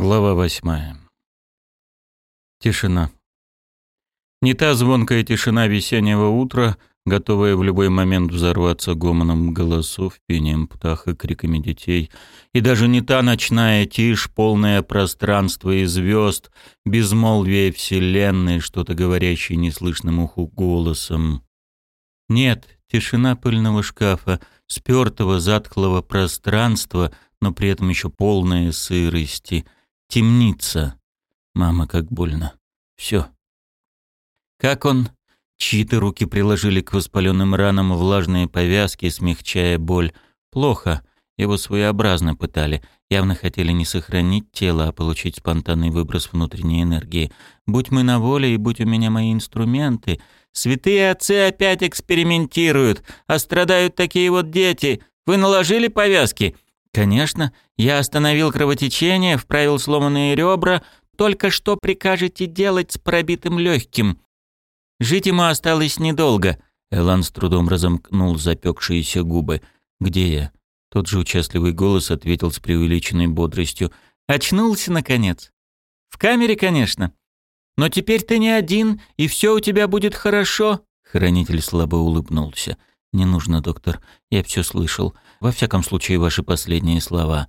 Глава восьмая. Тишина. Не та звонкая тишина весеннего утра, готовая в любой момент взорваться гомоном голосов, пением птах и криками детей, и даже не та ночная тишь, полное пространство и звезд, безмолвие вселенной, что-то говорящее неслышным уху голосом. Нет, тишина пыльного шкафа, спёртого затхлого пространства, но при этом еще полная сырости — Темница. Мама, как больно. Все. Как он? Чьи-то руки приложили к воспаленным ранам влажные повязки, смягчая боль. Плохо. Его своеобразно пытали. Явно хотели не сохранить тело, а получить спонтанный выброс внутренней энергии. Будь мы на воле и будь у меня мои инструменты. Святые отцы опять экспериментируют, а страдают такие вот дети. Вы наложили повязки? «Конечно. Я остановил кровотечение, вправил сломанные ребра. Только что прикажете делать с пробитым легким?» Жить ему осталось недолго. Элан с трудом разомкнул запекшиеся губы. «Где я?» Тот же участливый голос ответил с преувеличенной бодростью. «Очнулся, наконец?» «В камере, конечно. Но теперь ты не один, и все у тебя будет хорошо». Хранитель слабо улыбнулся. «Не нужно, доктор. Я все слышал. Во всяком случае, ваши последние слова.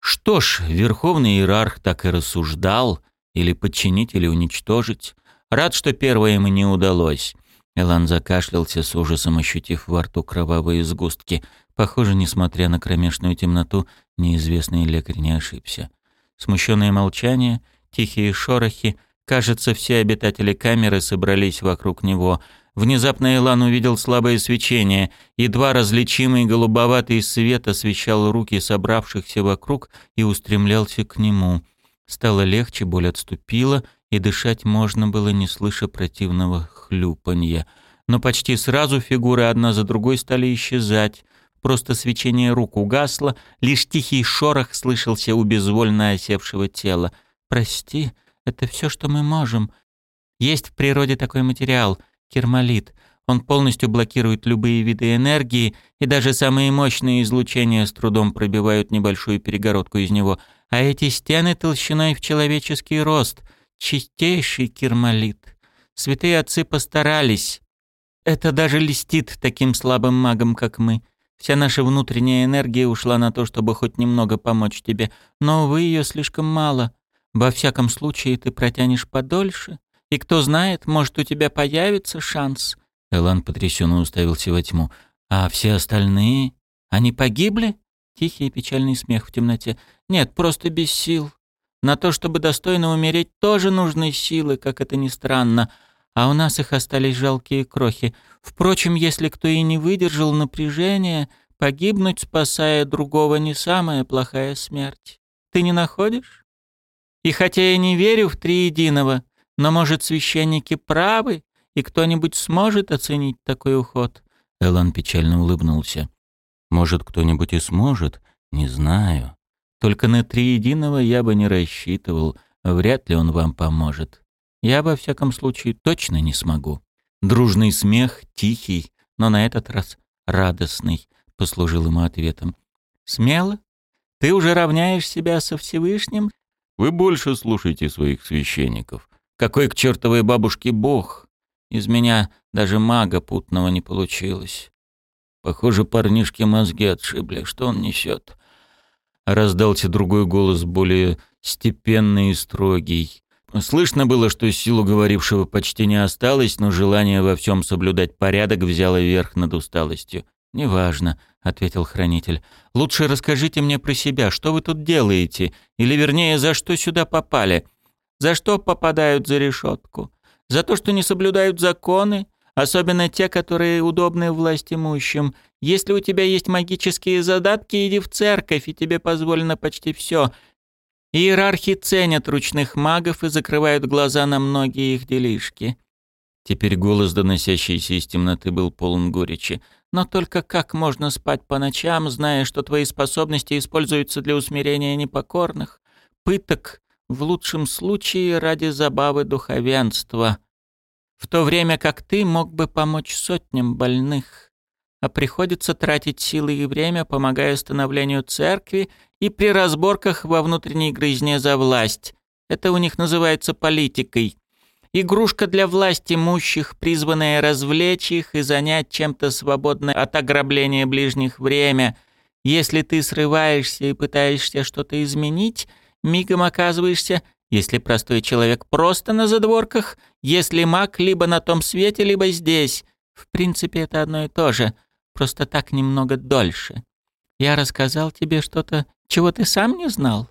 Что ж, верховный иерарх так и рассуждал. Или подчинить, или уничтожить. Рад, что первое ему не удалось. Элан закашлялся с ужасом, ощутив во рту кровавые сгустки. Похоже, несмотря на кромешную темноту, неизвестный лекарь не ошибся. Смущенное молчание, тихие шорохи. Кажется, все обитатели камеры собрались вокруг него — Внезапно Элан увидел слабое свечение. Едва различимый голубоватый свет освещал руки собравшихся вокруг и устремлялся к нему. Стало легче, боль отступила, и дышать можно было, не слыша противного хлюпанья. Но почти сразу фигуры одна за другой стали исчезать. Просто свечение рук угасло, лишь тихий шорох слышался у безвольно осевшего тела. «Прости, это все, что мы можем. Есть в природе такой материал — Кермолит. Он полностью блокирует любые виды энергии, и даже самые мощные излучения с трудом пробивают небольшую перегородку из него. А эти стены толщиной в человеческий рост. Чистейший кермолит. Святые отцы постарались. Это даже льстит таким слабым магам, как мы. Вся наша внутренняя энергия ушла на то, чтобы хоть немного помочь тебе, но, увы, ее слишком мало. Во всяком случае, ты протянешь подольше, и кто знает, может, у тебя появится шанс». Элан потрясенно уставился во тьму. «А все остальные? Они погибли?» Тихий и печальный смех в темноте. «Нет, просто без сил. На то, чтобы достойно умереть, тоже нужны силы, как это ни странно. А у нас их остались жалкие крохи. Впрочем, если кто и не выдержал напряжения, погибнуть, спасая другого, не самая плохая смерть. Ты не находишь? И хотя я не верю в триединого, но, может, священники правы, и кто-нибудь сможет оценить такой уход?» Элан печально улыбнулся. «Может, кто-нибудь и сможет? Не знаю. Только на Триединого я бы не рассчитывал. Вряд ли он вам поможет. Я, во всяком случае, точно не смогу». Дружный смех, тихий, но на этот раз радостный, послужил ему ответом. «Смело? Ты уже равняешь себя со Всевышним?» «Вы больше слушайте своих священников. Какой к чертовой бабушке бог? Из меня даже мага путного не получилось. Похоже, парнишке мозги отшибли. Что он несет? Раздался другой голос, более степенный и строгий. Слышно было, что силу говорившего почти не осталось, но желание во всем соблюдать порядок взяло верх над усталостью. «Неважно», — ответил хранитель. «Лучше расскажите мне про себя, что вы тут делаете? Или, вернее, за что сюда попали? За что попадают за решетку? За то, что не соблюдают законы, особенно те, которые удобны власть имущим. Если у тебя есть магические задатки, иди в церковь, и тебе позволено почти все. Иерархи ценят ручных магов и закрывают глаза на многие их делишки. Теперь голос, доносящийся из темноты, был полон горечи. Но только как можно спать по ночам, зная, что твои способности используются для усмирения непокорных? Пыток в лучшем случае ради забавы духовенства, в то время как ты мог бы помочь сотням больных. а приходится тратить силы и время, помогая становлению церкви и при разборках во внутренней грызне за власть. Это у них называется политикой. Игрушка для власти имущих, призванная развлечь их и занять чем-то свободное от ограбления ближних время. Если ты срываешься и пытаешься что-то изменить, мигом оказываешься, если простой человек просто на задворках, если маг либо на том свете, либо здесь. В принципе, это одно и то же, просто так немного дольше. Я рассказал тебе что-то, чего ты сам не знал?»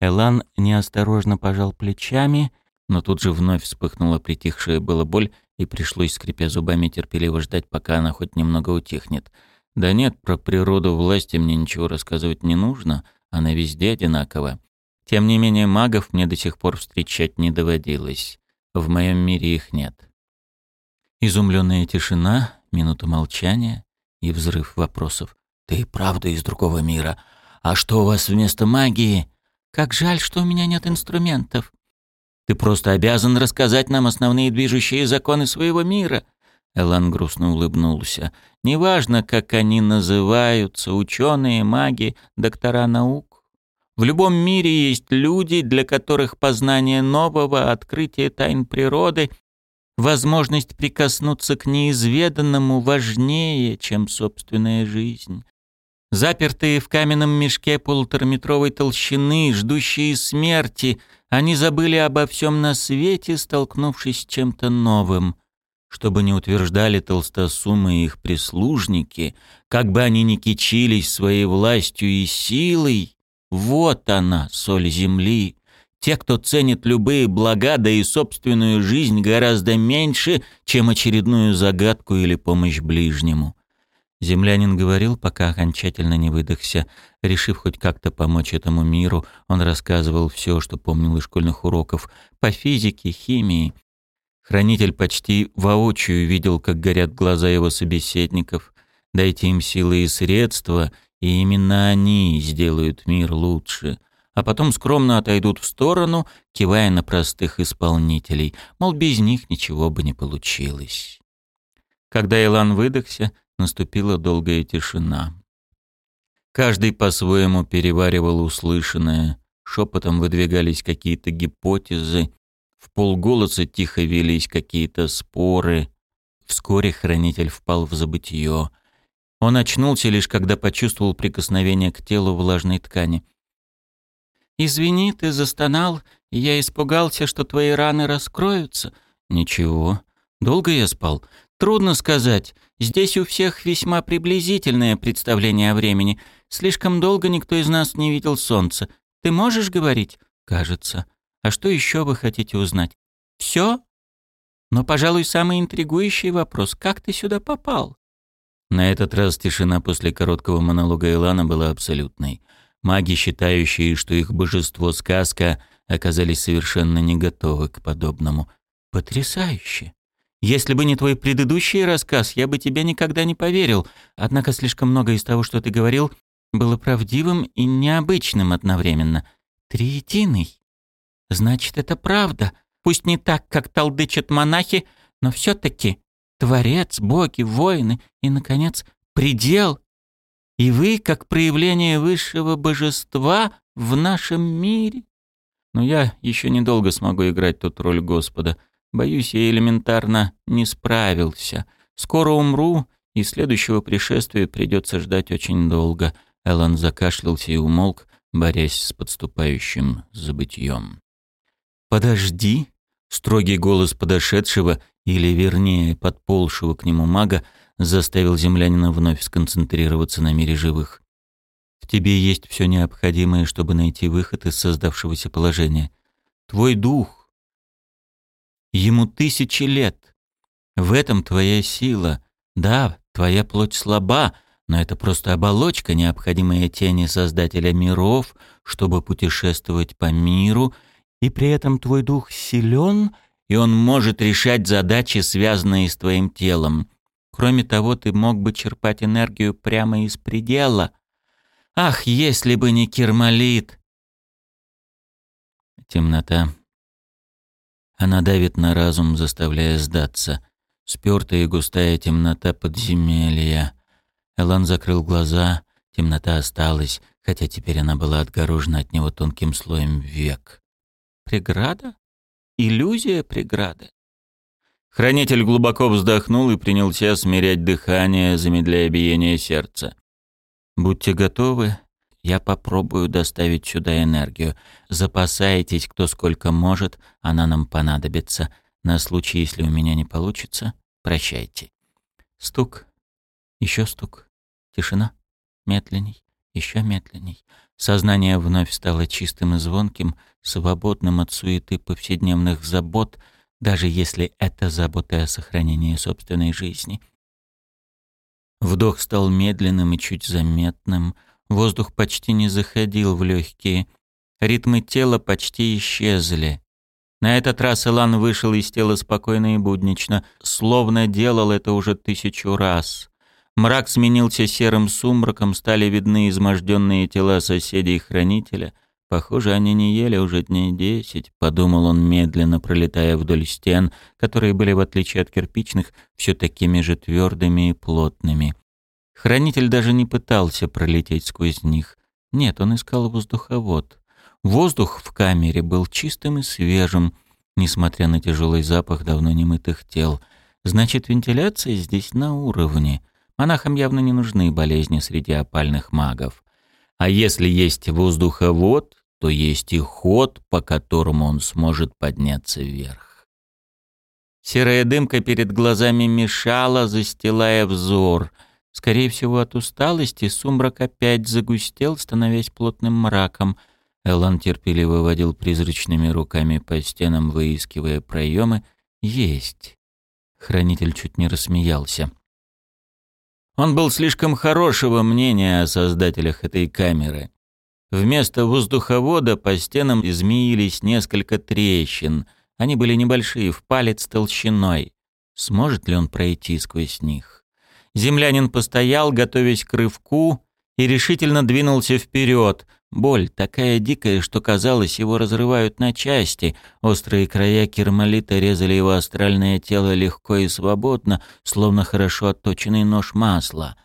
Элан неосторожно пожал плечами, но тут же вновь вспыхнула притихшая была боль, и пришлось, скрипя зубами, терпеливо ждать, пока она хоть немного утихнет. Да нет, про природу власти мне ничего рассказывать не нужно, она везде одинакова. Тем не менее, магов мне до сих пор встречать не доводилось. В моем мире их нет. Изумленная тишина, минута молчания и взрыв вопросов. «Ты правда из другого мира? А что у вас вместо магии?» «Как жаль, что у меня нет инструментов. Ты просто обязан рассказать нам основные движущие законы своего мира». Элан грустно улыбнулся. «Неважно, как они называются, ученые, маги, доктора наук. В любом мире есть люди, для которых познание нового, открытие тайн природы, возможность прикоснуться к неизведанному важнее, чем собственная жизнь. Запертые в каменном мешке полутораметровой толщины, ждущие смерти, они забыли обо всем на свете, столкнувшись с чем-то новым. Чтобы не утверждали толстосумы их прислужники, как бы они ни кичились своей властью и силой, вот она, соль земли. Те, кто ценит любые блага, да и собственную жизнь гораздо меньше, чем очередную загадку или помощь ближнему. Землянин говорил, пока окончательно не выдохся. Решив хоть как-то помочь этому миру, он рассказывал все, что помнил из школьных уроков, по физике, химии. Хранитель почти воочию видел, как горят глаза его собеседников. Дайте им силы и средства, и именно они сделают мир лучше. А потом скромно отойдут в сторону, кивая на простых исполнителей, мол, без них ничего бы не получилось. Когда Илан выдохся, Наступила долгая тишина. Каждый по-своему переваривал услышанное, шепотом выдвигались какие-то гипотезы, в полголоса тихо велись какие-то споры. Вскоре хранитель впал в забытье. Он очнулся лишь когда почувствовал прикосновение к телу влажной ткани. «Извини, ты застонал, и я испугался, что твои раны раскроются». «Ничего. Долго я спал?» «Трудно сказать. Здесь у всех весьма приблизительное представление о времени. Слишком долго никто из нас не видел солнца. Ты можешь говорить? Кажется. А что еще вы хотите узнать? Все? Но, пожалуй, самый интригующий вопрос. Как ты сюда попал? На этот раз тишина после короткого монолога Илана была абсолютной. Маги, считающие, что их божество сказка, оказались совершенно не готовы к подобному. Потрясающе. Если бы не твой предыдущий рассказ, я бы тебе никогда не поверил. Однако слишком много из того, что ты говорил, было правдивым и необычным одновременно. Триединый. Значит, это правда. Пусть не так, как толдычат монахи, но все таки Творец, боги, воины и, наконец, предел. И вы, как проявление высшего божества в нашем мире. Но я еще недолго смогу играть тут роль Господа — Боюсь, я элементарно не справился. Скоро умру, и следующего пришествия придется ждать очень долго. Эллен закашлялся и умолк, борясь с подступающим забытьем. «Подожди!» — строгий голос подошедшего, или вернее подползшего к нему мага, заставил землянина вновь сконцентрироваться на мире живых. «В тебе есть все необходимое, чтобы найти выход из создавшегося положения. Твой дух, Ему тысячи лет. В этом твоя сила. Да, твоя плоть слаба, но это просто оболочка, необходимая тени Создателя миров, чтобы путешествовать по миру, и при этом твой дух силен, и он может решать задачи, связанные с твоим телом. Кроме того, ты мог бы черпать энергию прямо из предела. Ах, если бы не Кирмалит! Темнота. Она давит на разум, заставляя сдаться. Спёртая и густая темнота подземелья. Элан закрыл глаза, темнота осталась, хотя теперь она была отгорожена от него тонким слоем век. Преграда? Иллюзия преграды? Хранитель глубоко вздохнул и принялся смирять дыхание, замедляя биение сердца. «Будьте готовы, я попробую доставить сюда энергию. Запасайтесь кто сколько может, она нам понадобится. На случай, если у меня не получится, прощайте». Стук. Еще стук. Тишина. Медленней. Еще медленней. Сознание вновь стало чистым и звонким, свободным от суеты повседневных забот — даже если это забота о сохранении собственной жизни. Вдох стал медленным и чуть заметным, воздух почти не заходил в легкие, ритмы тела почти исчезли. На этот раз Илан вышел из тела спокойно и буднично, словно делал это уже тысячу раз. Мрак сменился серым сумраком, стали видны изможденные тела соседей-хранителя — Похоже, они не ели уже дней десять, подумал он медленно, пролетая вдоль стен, которые были, в отличие от кирпичных, все такими же твердыми и плотными. Хранитель даже не пытался пролететь сквозь них. Нет, он искал воздуховод. Воздух в камере был чистым и свежим, несмотря на тяжелый запах давно немытых тел. Значит, вентиляция здесь на уровне. Монахам явно не нужны болезни среди опальных магов. А если есть воздуховод, то есть и ход, по которому он сможет подняться вверх. Серая дымка перед глазами мешала, застилая взор. Скорее всего, от усталости сумрак опять загустел, становясь плотным мраком. Элан терпеливо водил призрачными руками по стенам, выискивая проемы. «Есть!» Хранитель чуть не рассмеялся. Он был слишком хорошего мнения о создателях этой камеры. Вместо воздуховода по стенам измеились несколько трещин. Они были небольшие, в палец толщиной. Сможет ли он пройти сквозь них? Землянин постоял, готовясь к рывку, и решительно двинулся вперед. Боль такая дикая, что казалось, его разрывают на части. Острые края кермолита резали его астральное тело легко и свободно, словно хорошо отточенный нож масла.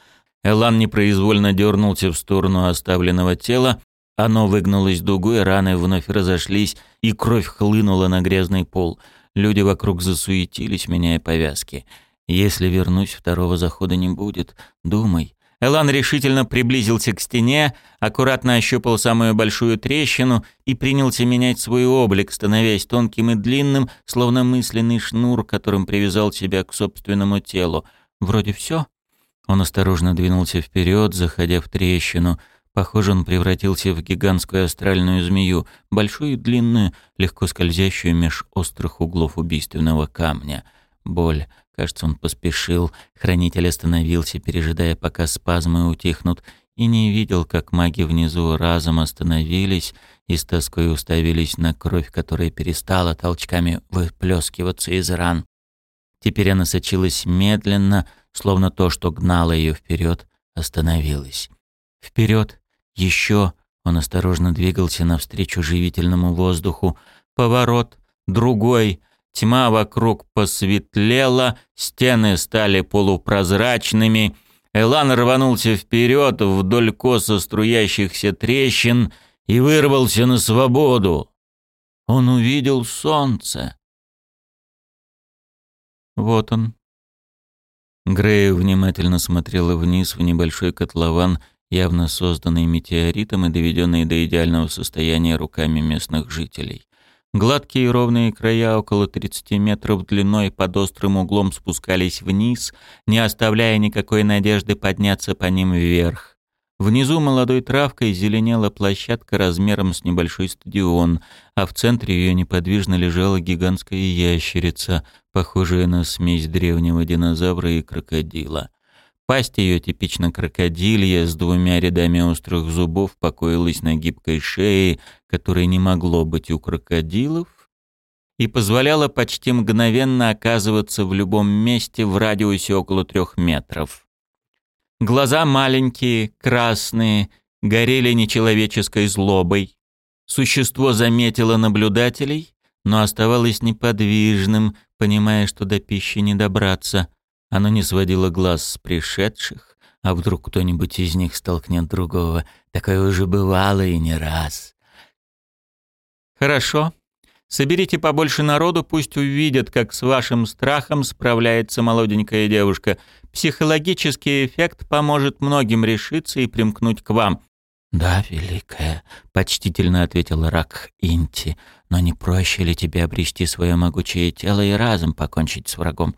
Элан непроизвольно дернулся в сторону оставленного тела, оно выгнулось дугой, раны вновь разошлись, и кровь хлынула на грязный пол. Люди вокруг засуетились, меняя повязки. «Если вернусь, второго захода не будет. Думай». Элан решительно приблизился к стене, аккуратно ощупал самую большую трещину и принялся менять свой облик, становясь тонким и длинным, словно мысленный шнур, которым привязал себя к собственному телу. Вроде все. Он осторожно двинулся вперед, заходя в трещину — Похоже, он превратился в гигантскую астральную змею, большую и длинную, легко скользящую меж острых углов убийственного камня. Боль. Кажется, он поспешил. Хранитель остановился, пережидая, пока спазмы утихнут, и не видел, как маги внизу разом остановились и с тоской уставились на кровь, которая перестала толчками выплескиваться из ран. Теперь она сочилась медленно, словно то, что гнало ее вперед, остановилось. Вперед, еще он осторожно двигался навстречу живительному воздуху. Поворот, другой. Тьма вокруг посветлела, стены стали полупрозрачными. Элан рванулся вперед вдоль косо струящихся трещин и вырвался на свободу. Он увидел солнце. Вот он. Грея внимательно смотрела вниз в небольшой котлован, явно созданный метеоритом и доведенный до идеального состояния руками местных жителей. Гладкие и ровные края около 30 метров длиной под острым углом спускались вниз, не оставляя никакой надежды подняться по ним вверх. Внизу молодой травкой зеленела площадка размером с небольшой стадион, а в центре ее неподвижно лежала гигантская ящерица, похожая на смесь древнего динозавра и крокодила. Пасть ее, типично крокодилья, с двумя рядами острых зубов, покоилась на гибкой шее, которой не могло быть у крокодилов, и позволяла почти мгновенно оказываться в любом месте в радиусе около трех метров. Глаза маленькие, красные, горели нечеловеческой злобой. Существо заметило наблюдателей, но оставалось неподвижным, понимая, что до пищи не добраться — оно не сводило глаз с пришедших, А вдруг кто-нибудь из них столкнет другого? Такое уже бывало и не раз. Хорошо. Соберите побольше народу, пусть увидят, как с вашим страхом справляется молоденькая девушка. Психологический эффект поможет многим решиться и примкнуть к вам. «Да, Великая», — почтительно ответил Рак Инти, «но не проще ли тебе обрести свое могучее тело и разом покончить с врагом?»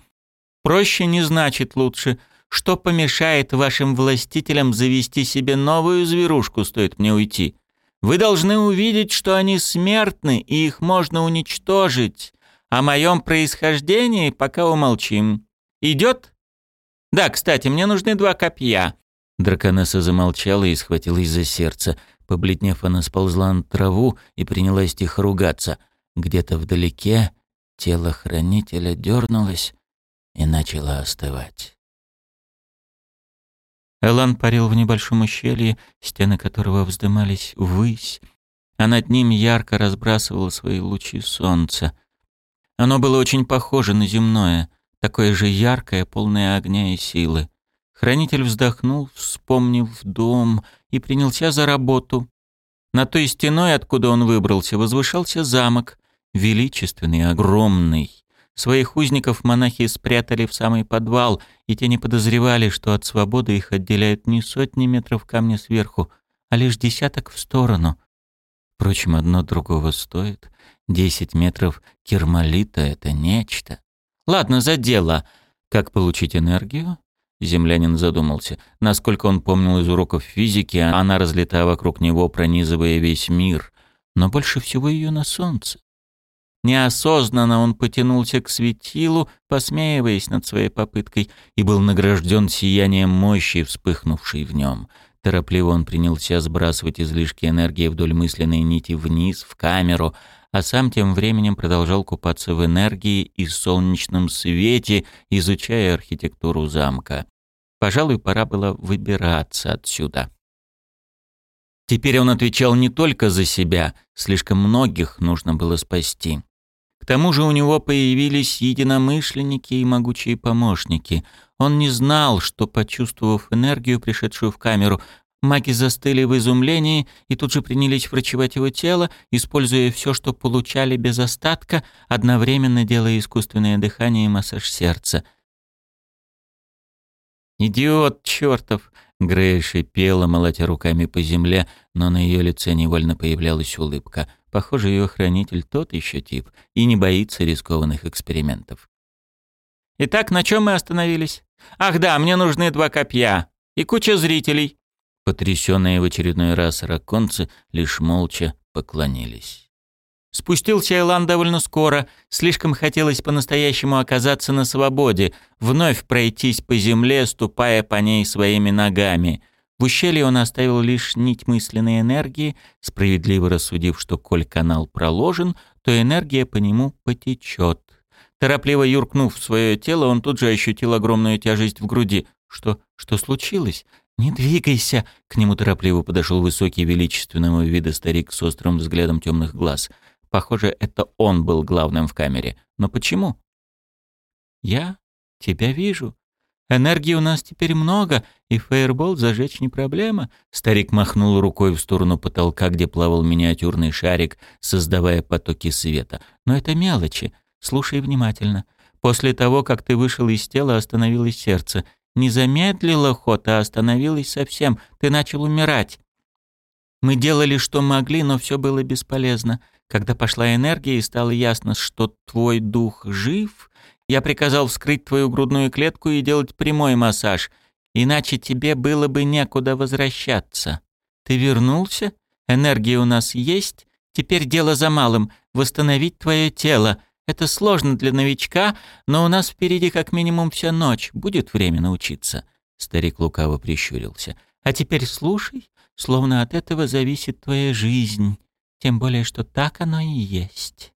«Проще не значит лучше. Что помешает вашим властителям завести себе новую зверушку, стоит мне уйти? Вы должны увидеть, что они смертны, и их можно уничтожить. О моем происхождении пока умолчим. Идет? Да, кстати, мне нужны два копья». Драконесса замолчала и схватилась за сердце. Побледнев, она сползла на траву и принялась тихо ругаться. Где-то вдалеке тело хранителя дернулось и начало остывать. Элан парил в небольшом ущелье, стены которого вздымались ввысь, а над ним ярко разбрасывало свои лучи солнца. Оно было очень похоже на земное, такое же яркое, полное огня и силы. Хранитель вздохнул, вспомнив дом, и принялся за работу. На той стеной, откуда он выбрался, возвышался замок, величественный, огромный. Своих узников монахи спрятали в самый подвал, и те не подозревали, что от свободы их отделяют не сотни метров камня сверху, а лишь десяток в сторону. Впрочем, одно другого стоит. Десять метров кермолита — это нечто. Ладно, за дело. Как получить энергию? Землянин задумался. Насколько он помнил из уроков физики, она разлета вокруг него, пронизывая весь мир. Но больше всего ее на солнце. Неосознанно он потянулся к светилу, посмеиваясь над своей попыткой, и был награжден сиянием мощи, вспыхнувшей в нем. Торопливо он принялся сбрасывать излишки энергии вдоль мысленной нити вниз, в камеру, а сам тем временем продолжал купаться в энергии и солнечном свете, изучая архитектуру замка. Пожалуй, пора было выбираться отсюда. Теперь он отвечал не только за себя, слишком многих нужно было спасти. Тому же у него появились единомышленники и могучие помощники. Он не знал, что, почувствовав энергию, пришедшую в камеру, маги застыли в изумлении и тут же принялись врачевать его тело, используя все, что получали без остатка, одновременно делая искусственное дыхание и массаж сердца. «Идиот чертов!» Грей шипела, молотя руками по земле, но на ее лице невольно появлялась улыбка. Похоже, ее хранитель тот еще тип и не боится рискованных экспериментов. «Итак, на чем мы остановились? Ах да, мне нужны два копья и куча зрителей». Потрясенные в очередной раз раконцы лишь молча поклонились. Спустился Элан довольно скоро, слишком хотелось по-настоящему оказаться на свободе, вновь пройтись по земле, ступая по ней своими ногами. В ущелье он оставил лишь нить мысленной энергии, справедливо рассудив, что коль канал проложен, то энергия по нему потечет. Торопливо юркнув в свое тело, он тут же ощутил огромную тяжесть в груди. Что, что случилось? «Не двигайся!» — к нему торопливо подошел высокий величественного вида старик с острым взглядом темных глаз — Похоже, это он был главным в камере. Но почему? Я тебя вижу. Энергии у нас теперь много, и фейербол зажечь не проблема. Старик махнул рукой в сторону потолка, где плавал миниатюрный шарик, создавая потоки света. Но это мелочи. Слушай внимательно. После того, как ты вышел из тела, остановилось сердце. Не замедлило ход, а остановилось совсем. Ты начал умирать. Мы делали, что могли, но все было бесполезно. Когда пошла энергия и стало ясно, что твой дух жив, я приказал вскрыть твою грудную клетку и делать прямой массаж, иначе тебе было бы некуда возвращаться. Ты вернулся? Энергия у нас есть? Теперь дело за малым — восстановить твое тело. Это сложно для новичка, но у нас впереди как минимум вся ночь. Будет время научиться». Старик лукаво прищурился. «А теперь слушай, словно от этого зависит твоя жизнь». Тем более, что так оно и есть.